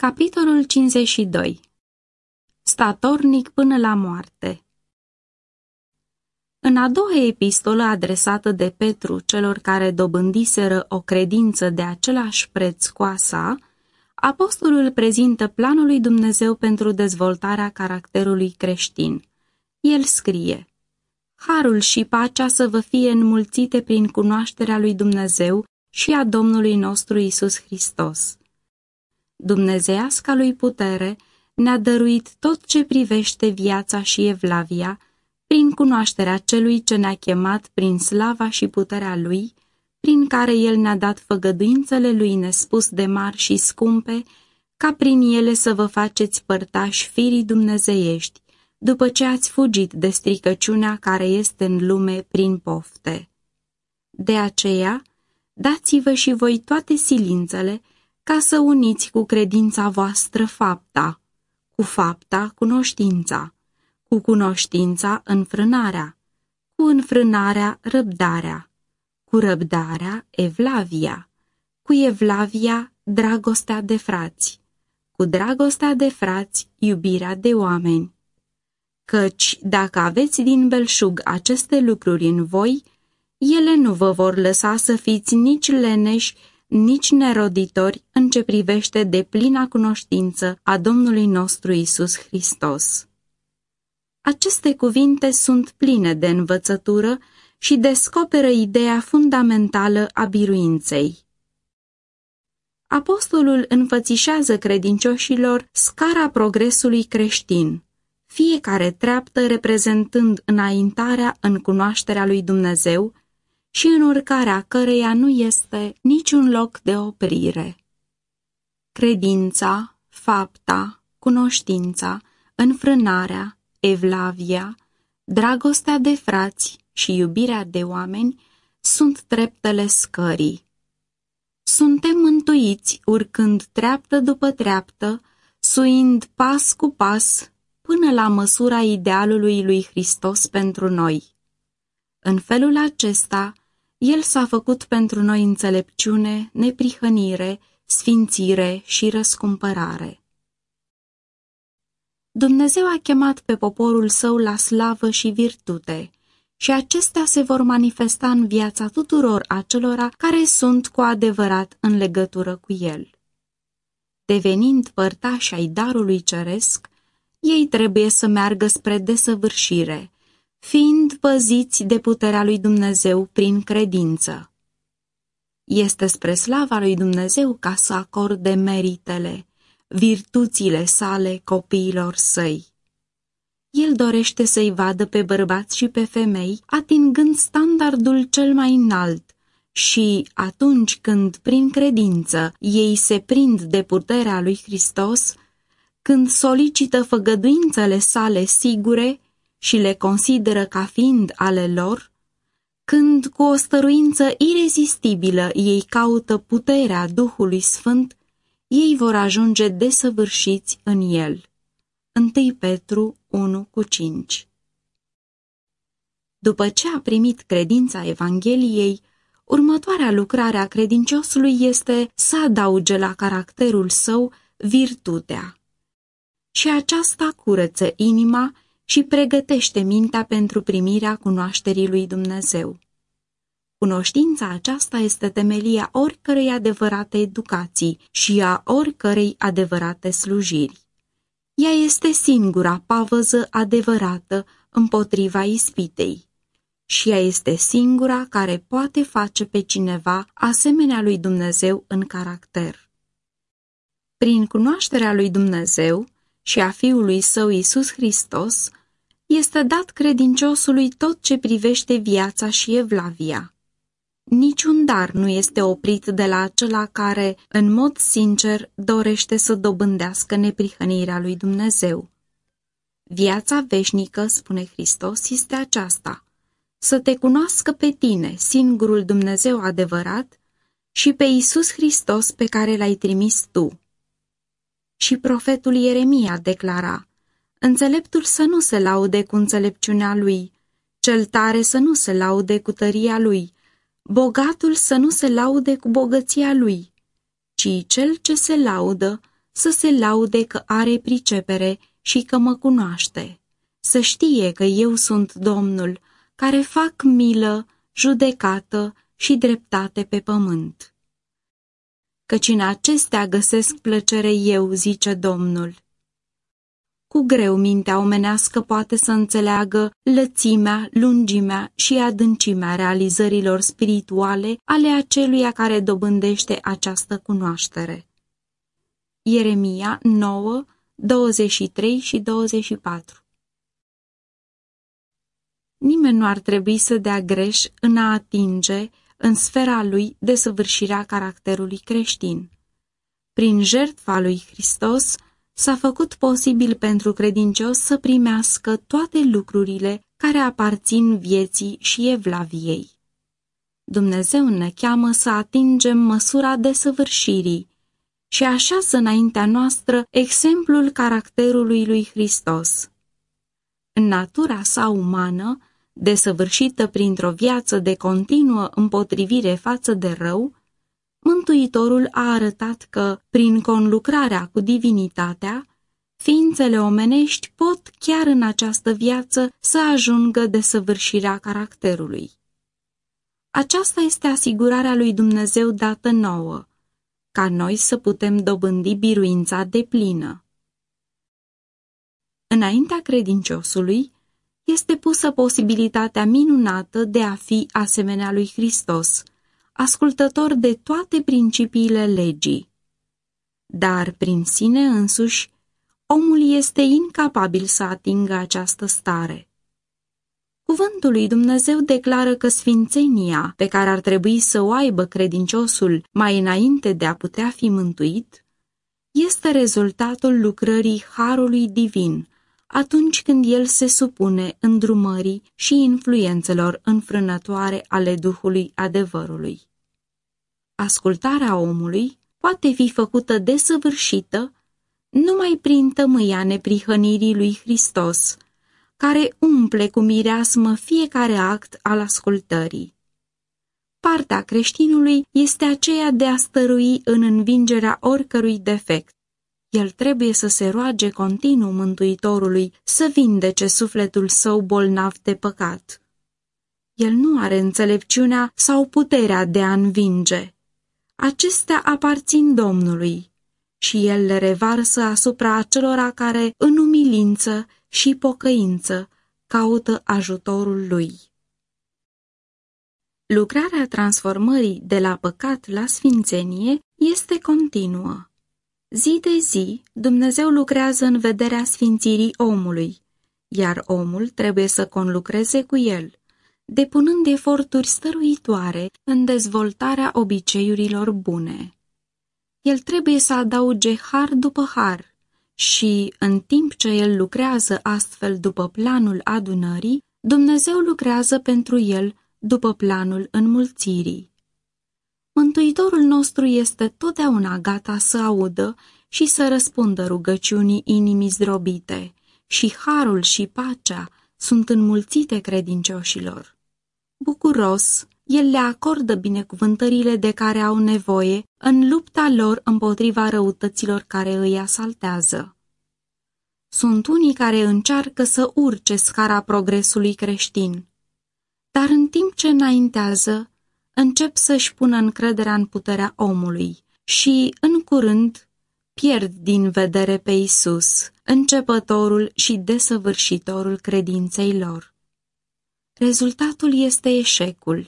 Capitolul 52 Statornic până la moarte. În a doua epistolă adresată de Petru celor care dobândiseră o credință de același preț cu a sa, apostolul prezintă planul lui Dumnezeu pentru dezvoltarea caracterului creștin. El scrie, Harul și pacea să vă fie înmulțite prin cunoașterea lui Dumnezeu și a Domnului nostru Isus Hristos dumnezeiasca lui putere ne-a dăruit tot ce privește viața și evlavia, prin cunoașterea celui ce ne-a chemat prin slava și puterea lui, prin care el ne-a dat făgăduințele lui nespus de mari și scumpe, ca prin ele să vă faceți părtași firii dumnezeiești, după ce ați fugit de stricăciunea care este în lume prin pofte. De aceea, dați-vă și voi toate silințele, ca să uniți cu credința voastră fapta, cu fapta cunoștința, cu cunoștința înfrânarea, cu înfrânarea răbdarea, cu răbdarea evlavia, cu evlavia dragostea de frați, cu dragostea de frați iubirea de oameni. Căci dacă aveți din belșug aceste lucruri în voi, ele nu vă vor lăsa să fiți nici leneși, nici neroditori în ce privește de plina cunoștință a Domnului nostru Isus Hristos. Aceste cuvinte sunt pline de învățătură și descoperă ideea fundamentală a biruinței. Apostolul înfățișează credincioșilor scara progresului creștin, fiecare treaptă reprezentând înaintarea în cunoașterea lui Dumnezeu și în urcarea căreia nu este niciun loc de oprire. Credința, fapta, cunoștința, înfrânarea, evlavia, dragostea de frați și iubirea de oameni sunt treptele scării. Suntem mântuiți urcând treaptă după treaptă, suind pas cu pas până la măsura idealului lui Hristos pentru noi. În felul acesta, el s-a făcut pentru noi înțelepciune, neprihănire, sfințire și răscumpărare. Dumnezeu a chemat pe poporul său la slavă și virtute, și acestea se vor manifesta în viața tuturor acelora care sunt cu adevărat în legătură cu El. Devenind părtași ai darului ceresc, ei trebuie să meargă spre desăvârșire, fiind păziți de puterea lui Dumnezeu prin credință. Este spre slava lui Dumnezeu ca să acorde meritele, virtuțile sale copiilor săi. El dorește să-i vadă pe bărbați și pe femei atingând standardul cel mai înalt și atunci când, prin credință, ei se prind de puterea lui Hristos, când solicită făgăduințele sale sigure, și le consideră ca fiind ale lor, când cu o stăruință irezistibilă ei caută puterea Duhului Sfânt, ei vor ajunge desăvârșiți în el. 1 Petru 1 cu 5 După ce a primit credința Evangheliei, următoarea lucrare a credinciosului este să adauge la caracterul său virtutea. Și aceasta curăță inima și pregătește mintea pentru primirea cunoașterii lui Dumnezeu. Cunoștința aceasta este temelia oricărei adevărate educații și a oricărei adevărate slujiri. Ea este singura pavăză adevărată împotriva ispitei și ea este singura care poate face pe cineva asemenea lui Dumnezeu în caracter. Prin cunoașterea lui Dumnezeu și a Fiului Său Isus Hristos, este dat credinciosului tot ce privește viața și evlavia. Niciun dar nu este oprit de la acela care, în mod sincer, dorește să dobândească neprihănirea lui Dumnezeu. Viața veșnică, spune Hristos, este aceasta, să te cunoască pe tine, singurul Dumnezeu adevărat, și pe Isus Hristos pe care l-ai trimis tu. Și profetul Ieremia declara, Înțeleptul să nu se laude cu înțelepciunea lui, cel tare să nu se laude cu tăria lui, bogatul să nu se laude cu bogăția lui, ci cel ce se laudă să se laude că are pricepere și că mă cunoaște, să știe că eu sunt Domnul, care fac milă, judecată și dreptate pe pământ. Căci în acestea găsesc plăcere eu, zice Domnul. Cu greu mintea omenească poate să înțeleagă lățimea, lungimea și adâncimea realizărilor spirituale ale aceluia care dobândește această cunoaștere. Ieremia 9, 23 și 24 Nimeni nu ar trebui să dea greș în a atinge, în sfera lui, desăvârșirea caracterului creștin. Prin jertfa lui Hristos s-a făcut posibil pentru credincios să primească toate lucrurile care aparțin vieții și evlaviei. Dumnezeu ne cheamă să atingem măsura desăvârșirii și așează înaintea noastră exemplul caracterului lui Hristos. În natura sa umană, desăvârșită printr-o viață de continuă împotrivire față de rău, Mântuitorul a arătat că, prin conlucrarea cu divinitatea, ființele omenești pot chiar în această viață să ajungă de săvârșirea caracterului. Aceasta este asigurarea lui Dumnezeu dată nouă, ca noi să putem dobândi biruința de plină. Înaintea credinciosului este pusă posibilitatea minunată de a fi asemenea lui Hristos, ascultător de toate principiile legii. Dar, prin sine însuși, omul este incapabil să atingă această stare. Cuvântul lui Dumnezeu declară că sfințenia pe care ar trebui să o aibă credinciosul mai înainte de a putea fi mântuit, este rezultatul lucrării Harului Divin, atunci când el se supune îndrumării și influențelor înfrânătoare ale Duhului adevărului. Ascultarea omului poate fi făcută desăvârșită numai prin tămâia neprihănirii lui Hristos, care umple cu mireasmă fiecare act al ascultării. Partea creștinului este aceea de a stărui în învingerea oricărui defect. El trebuie să se roage continuu Mântuitorului să vindece sufletul său bolnav de păcat. El nu are înțelepciunea sau puterea de a învinge. Acestea aparțin Domnului și El le revarsă asupra acelora care, în umilință și pocăință, caută ajutorul Lui. Lucrarea transformării de la păcat la sfințenie este continuă. Zi de zi, Dumnezeu lucrează în vederea sfințirii omului, iar omul trebuie să conlucreze cu el, depunând eforturi stăruitoare în dezvoltarea obiceiurilor bune. El trebuie să adauge har după har și, în timp ce el lucrează astfel după planul adunării, Dumnezeu lucrează pentru el după planul înmulțirii. Mântuitorul nostru este totdeauna gata să audă și să răspundă rugăciunii inimii zdrobite și harul și pacea sunt înmulțite credincioșilor. Bucuros, el le acordă binecuvântările de care au nevoie în lupta lor împotriva răutăților care îi asaltează. Sunt unii care încearcă să urce scara progresului creștin, dar în timp ce înaintează, încep să-și pună încrederea în puterea omului și, în curând, pierd din vedere pe Isus, începătorul și desăvârșitorul credinței lor. Rezultatul este eșecul,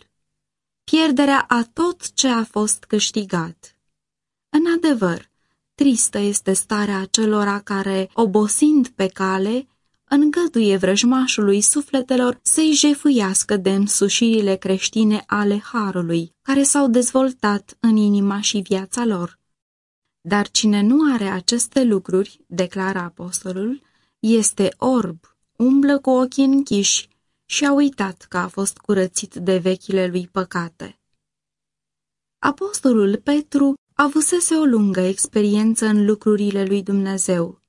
pierderea a tot ce a fost câștigat. În adevăr, tristă este starea acelora care, obosind pe cale, îngăduie vrăjmașului sufletelor să-i jefuiască de însușirile creștine ale Harului, care s-au dezvoltat în inima și viața lor. Dar cine nu are aceste lucruri, declară apostolul, este orb, umblă cu ochii închiși și a uitat că a fost curățit de vechile lui păcate. Apostolul Petru avusese o lungă experiență în lucrurile lui Dumnezeu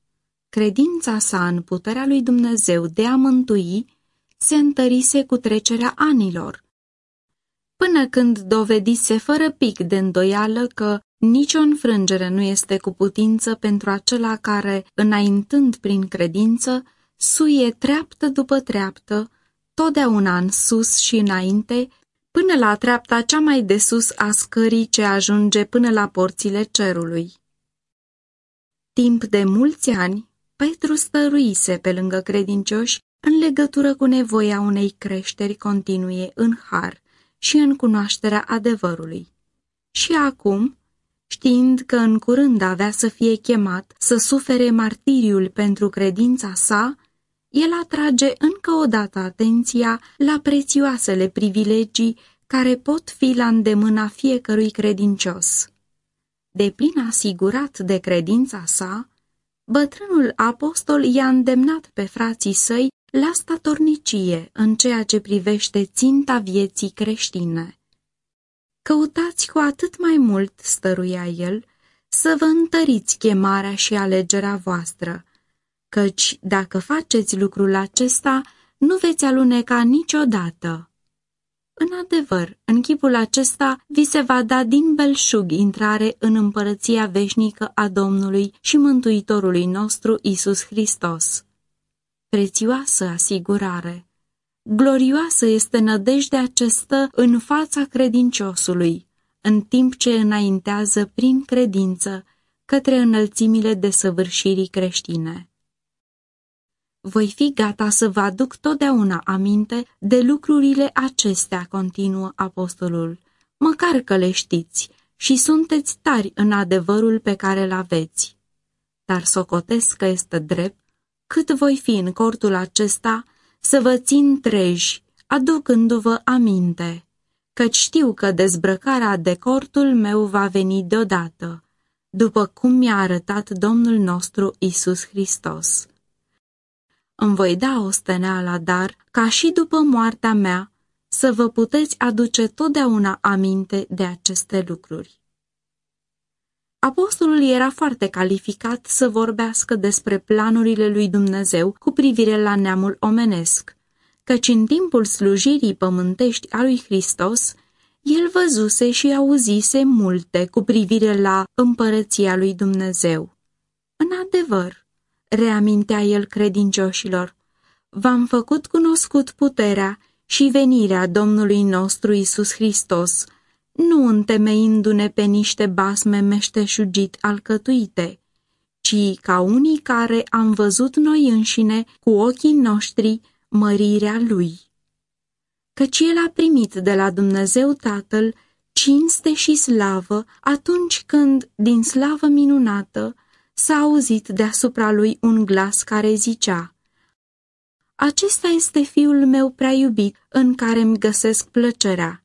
Credința sa în puterea lui Dumnezeu de a mântui se întărise cu trecerea anilor, până când dovedise fără pic de îndoială că Nici o înfrângere nu este cu putință pentru acela care, înaintând prin credință, suie treaptă după treaptă, totdeauna în sus și înainte, până la treapta cea mai de sus a scării ce ajunge până la porțile cerului. Timp de mulți ani, Petru stăruise pe lângă credincioși în legătură cu nevoia unei creșteri continue în har și în cunoașterea adevărului. Și acum, știind că în curând avea să fie chemat să sufere martiriul pentru credința sa, el atrage încă o dată atenția la prețioasele privilegii care pot fi la îndemâna fiecărui credincios. De plin asigurat de credința sa, bătrânul apostol i-a îndemnat pe frații săi la statornicie în ceea ce privește ținta vieții creștine. Căutați cu atât mai mult, stăruia el, să vă întăriți chemarea și alegerea voastră, căci dacă faceți lucrul acesta, nu veți aluneca niciodată. În adevăr, în chipul acesta vi se va da din belșug intrare în împărăția veșnică a Domnului și Mântuitorului nostru Isus Hristos. Prețioasă asigurare! Glorioasă este nădejdea acestă în fața credinciosului, în timp ce înaintează prin credință către înălțimile desăvârșirii creștine. Voi fi gata să vă aduc totdeauna aminte de lucrurile acestea, continuă apostolul, măcar că le știți și sunteți tari în adevărul pe care îl aveți. Dar socotesc că este drept, cât voi fi în cortul acesta, să vă țin treji, aducându-vă aminte, căci știu că dezbrăcarea de cortul meu va veni deodată, după cum mi-a arătat Domnul nostru Isus Hristos. Îmi voi da o steneală, dar, ca și după moartea mea, să vă puteți aduce totdeauna aminte de aceste lucruri. Apostolul era foarte calificat să vorbească despre planurile lui Dumnezeu cu privire la neamul omenesc, căci în timpul slujirii pământești a lui Hristos, el văzuse și auzise multe cu privire la împărăția lui Dumnezeu. În adevăr, reamintea el credincioșilor, v-am făcut cunoscut puterea și venirea Domnului nostru Isus Hristos, nu întemeindu-ne pe niște basme meșteșugit alcătuite, ci ca unii care am văzut noi înșine cu ochii noștri mărirea Lui. Căci El a primit de la Dumnezeu Tatăl cinste și slavă atunci când, din slavă minunată, s-a auzit deasupra lui un glas care zicea, Acesta este fiul meu prea iubit, în care îmi găsesc plăcerea.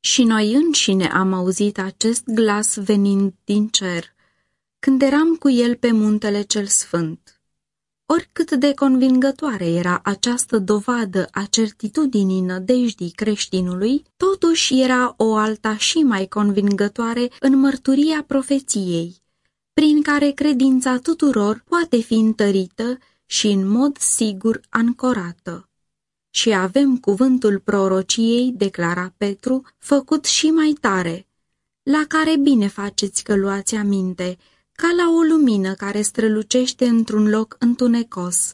Și noi înșine am auzit acest glas venind din cer, când eram cu el pe muntele cel sfânt. Oricât de convingătoare era această dovadă a certitudinii nădejdii creștinului, totuși era o alta și mai convingătoare în mărturia profeției, prin care credința tuturor poate fi întărită și în mod sigur ancorată și avem cuvântul prorociei, declara Petru, făcut și mai tare, la care bine faceți că luați aminte, ca la o lumină care strălucește într-un loc întunecos,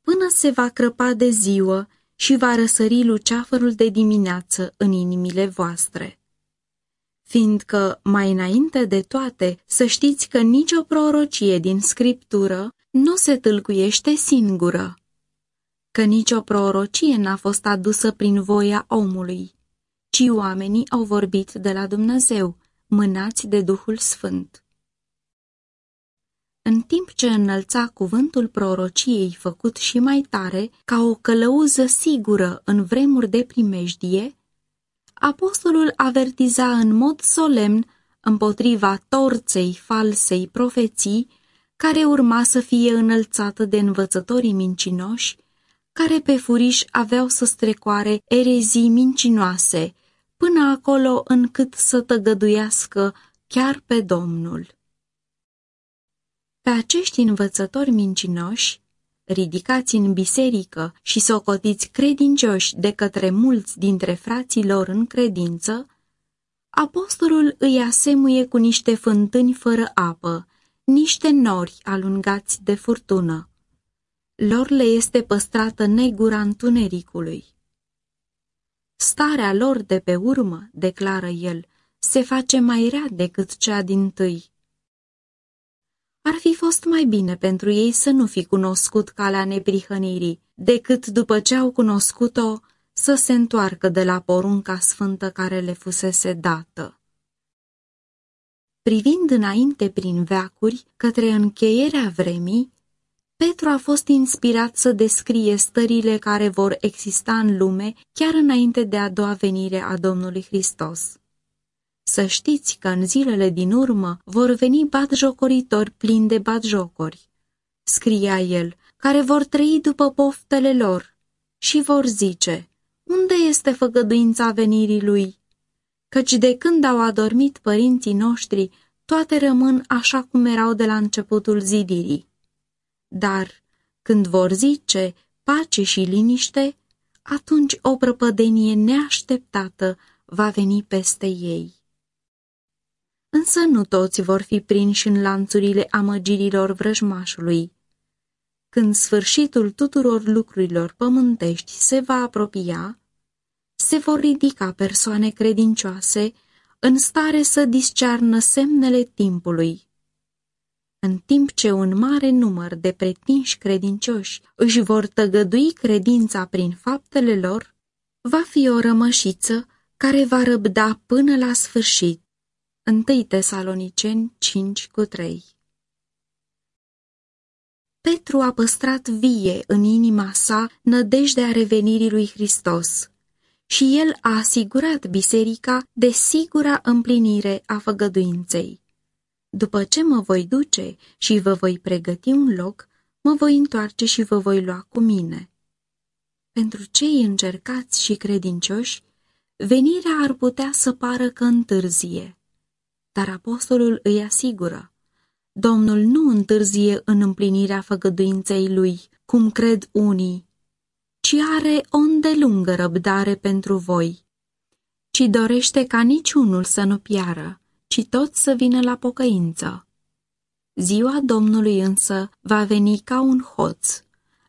până se va crăpa de ziua și va răsări luceafărul de dimineață în inimile voastre. Fiindcă, mai înainte de toate, să știți că nicio prorocie din Scriptură nu se tâlcuiește singură, că nicio prorocie n-a fost adusă prin voia omului, ci oamenii au vorbit de la Dumnezeu, mânați de Duhul Sfânt. În timp ce înălța cuvântul prorociei făcut și mai tare, ca o călăuză sigură în vremuri de primejdie, apostolul avertiza în mod solemn împotriva torței falsei profeții care urma să fie înălțată de învățătorii mincinoși care pe furiș aveau să strecoare erezii mincinoase, până acolo încât să tăgăduiască chiar pe Domnul. Pe acești învățători mincinoși, ridicați în biserică și socotiți credincioși de către mulți dintre frații lor în credință, apostolul îi asemuie cu niște fântâni fără apă, niște nori alungați de furtună. Lor le este păstrată negura întunericului. Starea lor de pe urmă, declară el, se face mai rea decât cea din tâi. Ar fi fost mai bine pentru ei să nu fi cunoscut calea neprihănirii, decât după ce au cunoscut-o să se întoarcă de la porunca sfântă care le fusese dată. Privind înainte prin veacuri către încheierea vremii, Petru a fost inspirat să descrie stările care vor exista în lume chiar înainte de a doua venire a Domnului Hristos. Să știți că în zilele din urmă vor veni batjocoritori plini de batjocori, scria el, care vor trăi după poftele lor și vor zice, unde este făgăduința venirii lui? Căci de când au adormit părinții noștri, toate rămân așa cum erau de la începutul zidirii. Dar când vor zice pace și liniște, atunci o prăpădenie neașteptată va veni peste ei. Însă nu toți vor fi prinși în lanțurile amăgirilor vrăjmașului. Când sfârșitul tuturor lucrurilor pământești se va apropia, se vor ridica persoane credincioase în stare să discearnă semnele timpului în timp ce un mare număr de pretinși credincioși își vor tăgădui credința prin faptele lor, va fi o rămășiță care va răbda până la sfârșit. 1 Tesaloniceni 5 cu 3 Petru a păstrat vie în inima sa nădejdea revenirii lui Hristos și el a asigurat biserica de sigura împlinire a făgăduinței. După ce mă voi duce și vă voi pregăti un loc, mă voi întoarce și vă voi lua cu mine. Pentru cei încercați și credincioși, venirea ar putea să pară că întârzie, dar apostolul îi asigură. Domnul nu întârzie în împlinirea făgăduinței lui, cum cred unii, ci are o îndelungă răbdare pentru voi, ci dorește ca niciunul să nu piară, ci toți să vină la pocăință. Ziua Domnului însă va veni ca un hoț.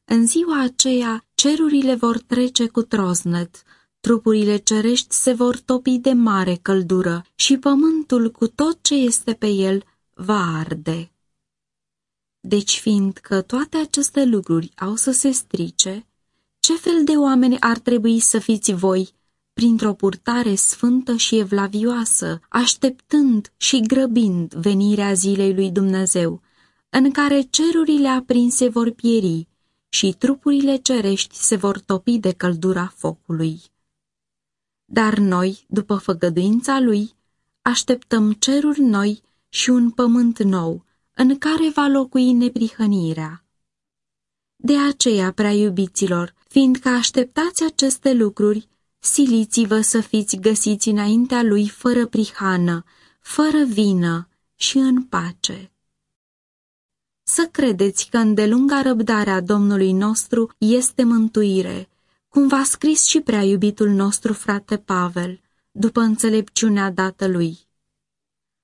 În ziua aceea cerurile vor trece cu troznet, trupurile cerești se vor topi de mare căldură și pământul cu tot ce este pe el va arde. Deci fiindcă toate aceste lucruri au să se strice, ce fel de oameni ar trebui să fiți voi printr-o purtare sfântă și evlavioasă, așteptând și grăbind venirea zilei lui Dumnezeu, în care cerurile aprinse vor pieri și trupurile cerești se vor topi de căldura focului. Dar noi, după făgăduința lui, așteptăm ceruri noi și un pământ nou, în care va locui neprihănirea. De aceea, prea iubiților, fiindcă așteptați aceste lucruri, siliți-vă să fiți găsiți înaintea lui fără prihană, fără vină și în pace. Să credeți că îndelunga răbdarea Domnului nostru este mântuire, cum v-a scris și prea iubitul nostru frate Pavel, după înțelepciunea dată lui.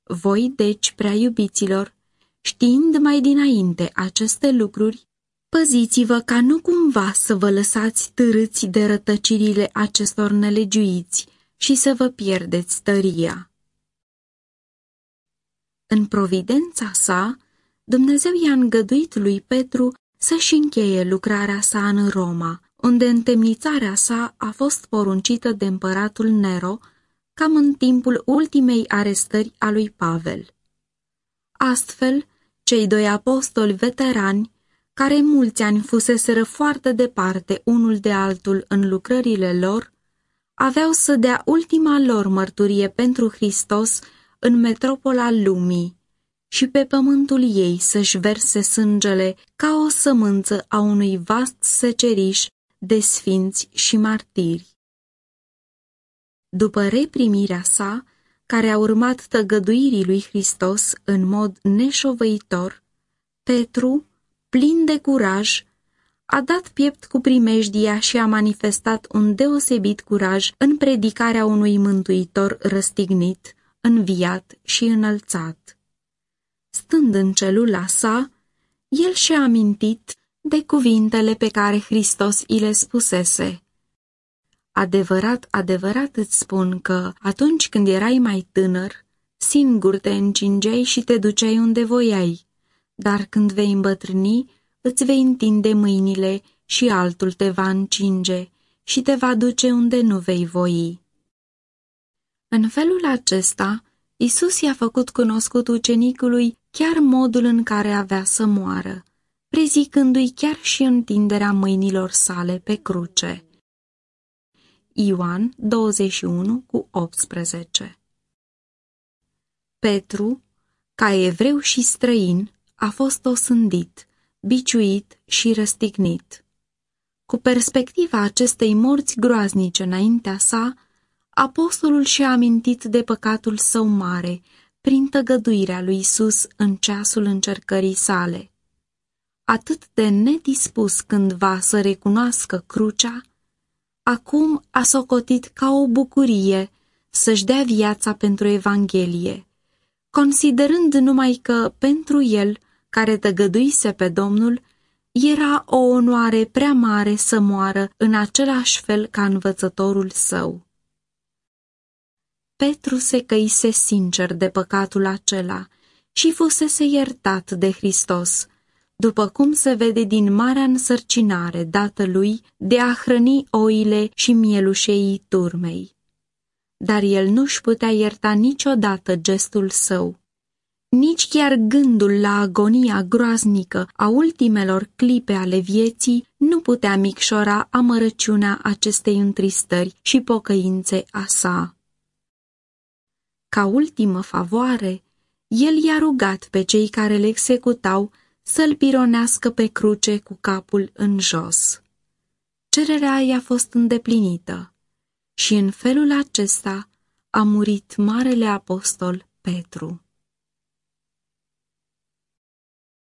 Voi, deci, prea iubiților, știind mai dinainte aceste lucruri, Păziți-vă ca nu cumva să vă lăsați târâți de rătăcirile acestor nelegiuiți și să vă pierdeți tăria. În providența sa, Dumnezeu i-a îngăduit lui Petru să-și încheie lucrarea sa în Roma, unde întemnițarea sa a fost poruncită de împăratul Nero, cam în timpul ultimei arestări a lui Pavel. Astfel, cei doi apostoli veterani care mulți ani fuseseră foarte departe unul de altul în lucrările lor, aveau să dea ultima lor mărturie pentru Hristos în metropola lumii și pe pământul ei să-și verse sângele ca o sămânță a unui vast seceriș de sfinți și martiri. După reprimirea sa, care a urmat tăgăduirii lui Hristos în mod neșovăitor, Petru, plin de curaj, a dat piept cu primejdia și a manifestat un deosebit curaj în predicarea unui mântuitor răstignit, înviat și înălțat. Stând în celula sa, el și-a amintit de cuvintele pe care Hristos îi le spusese. Adevărat, adevărat îți spun că, atunci când erai mai tânăr, singur te încingeai și te duceai unde voiai, dar când vei îmbătrâni, îți vei întinde mâinile și altul te va încinge și te va duce unde nu vei voi. În felul acesta, Isus i-a făcut cunoscut ucenicului chiar modul în care avea să moară, prezicându-i chiar și întinderea mâinilor sale pe cruce. Ioan 21 cu 18 Petru, ca evreu și străin, a fost osândit, biciuit și răstignit. Cu perspectiva acestei morți groaznice înaintea sa, apostolul și-a amintit de păcatul său mare, prin tăgăduirea lui Isus în ceasul încercării sale. Atât de nedispus cândva să recunoască crucea, acum a socotit ca o bucurie să-și dea viața pentru Evanghelie, considerând numai că pentru el, care tăgăduise pe Domnul, era o onoare prea mare să moară în același fel ca învățătorul său. Petru se căise sincer de păcatul acela și fusese iertat de Hristos, după cum se vede din marea însărcinare dată lui de a hrăni oile și mielușeii turmei. Dar el nu-și putea ierta niciodată gestul său. Nici chiar gândul la agonia groaznică a ultimelor clipe ale vieții nu putea micșora amărăciunea acestei întristări și pocăințe a sa. Ca ultimă favoare, el i-a rugat pe cei care le executau să-l pironească pe cruce cu capul în jos. Cererea i-a fost îndeplinită și în felul acesta a murit Marele Apostol Petru.